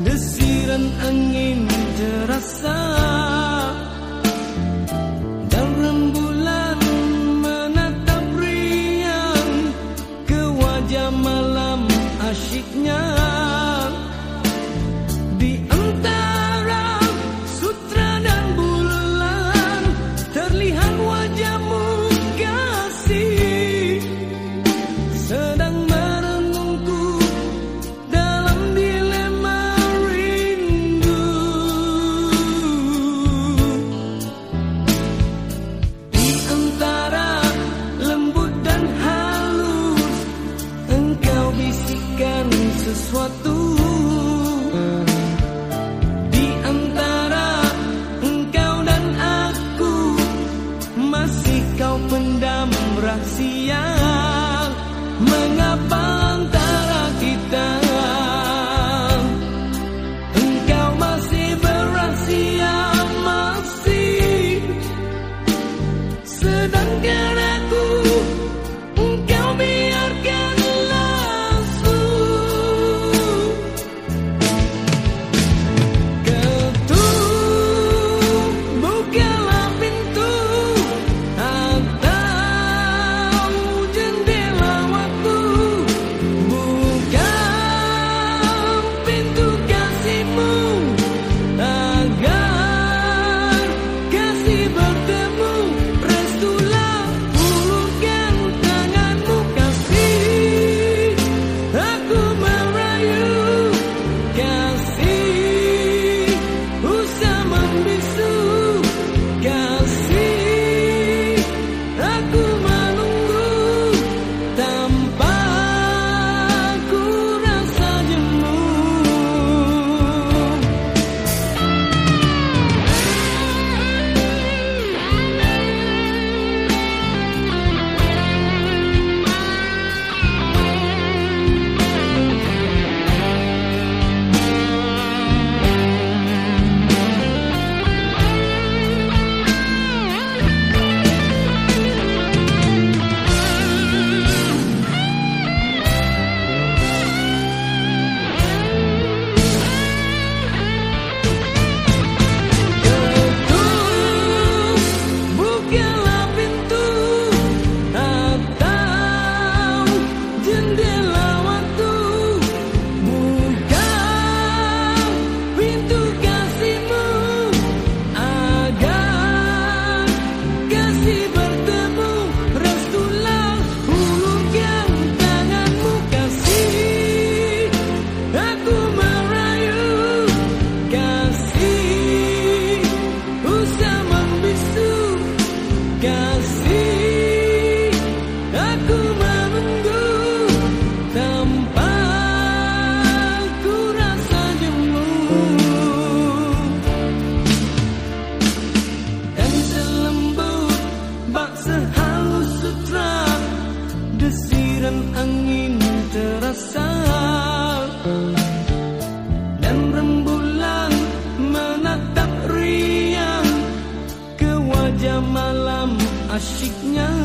Desiran angin terasa Dalam bulan menatap riang Ke wajah malam asyiknya pendam rahsia. window asyiknya